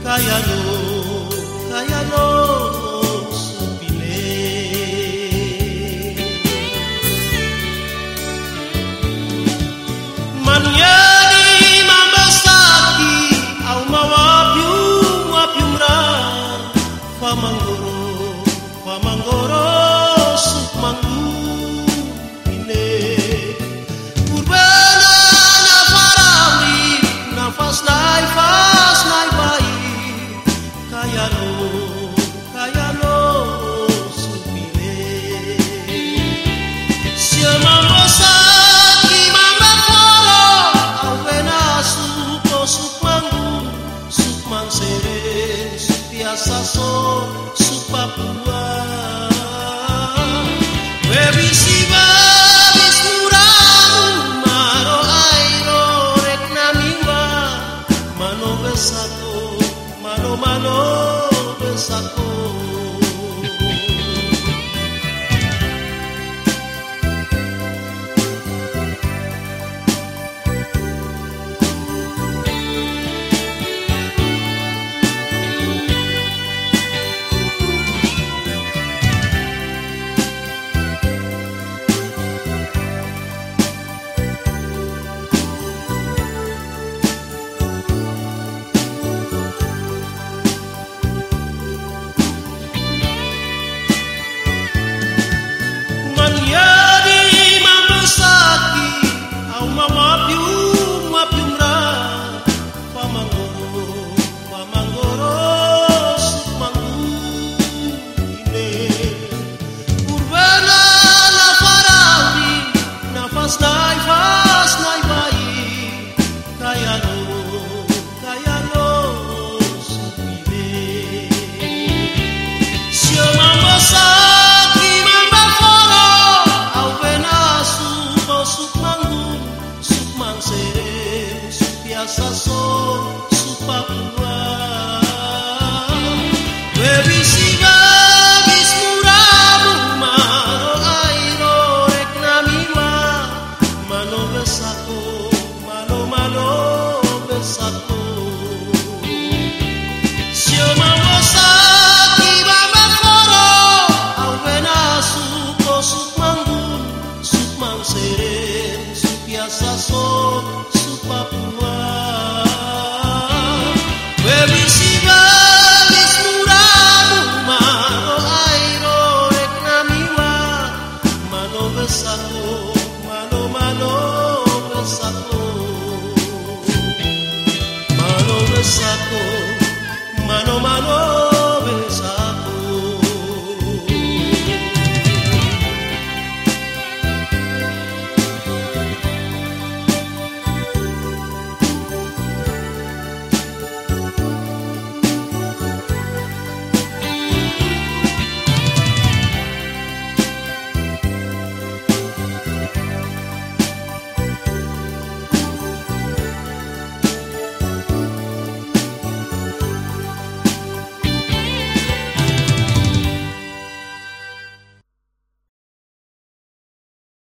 Kaya nyo, kaya nyo Cállalo, su pide. Si amamos a Grima, mejor. su grupo, su pan, su pancere, su piazazo, su papua. Me visiva, me juraba, mano aero, en corazón.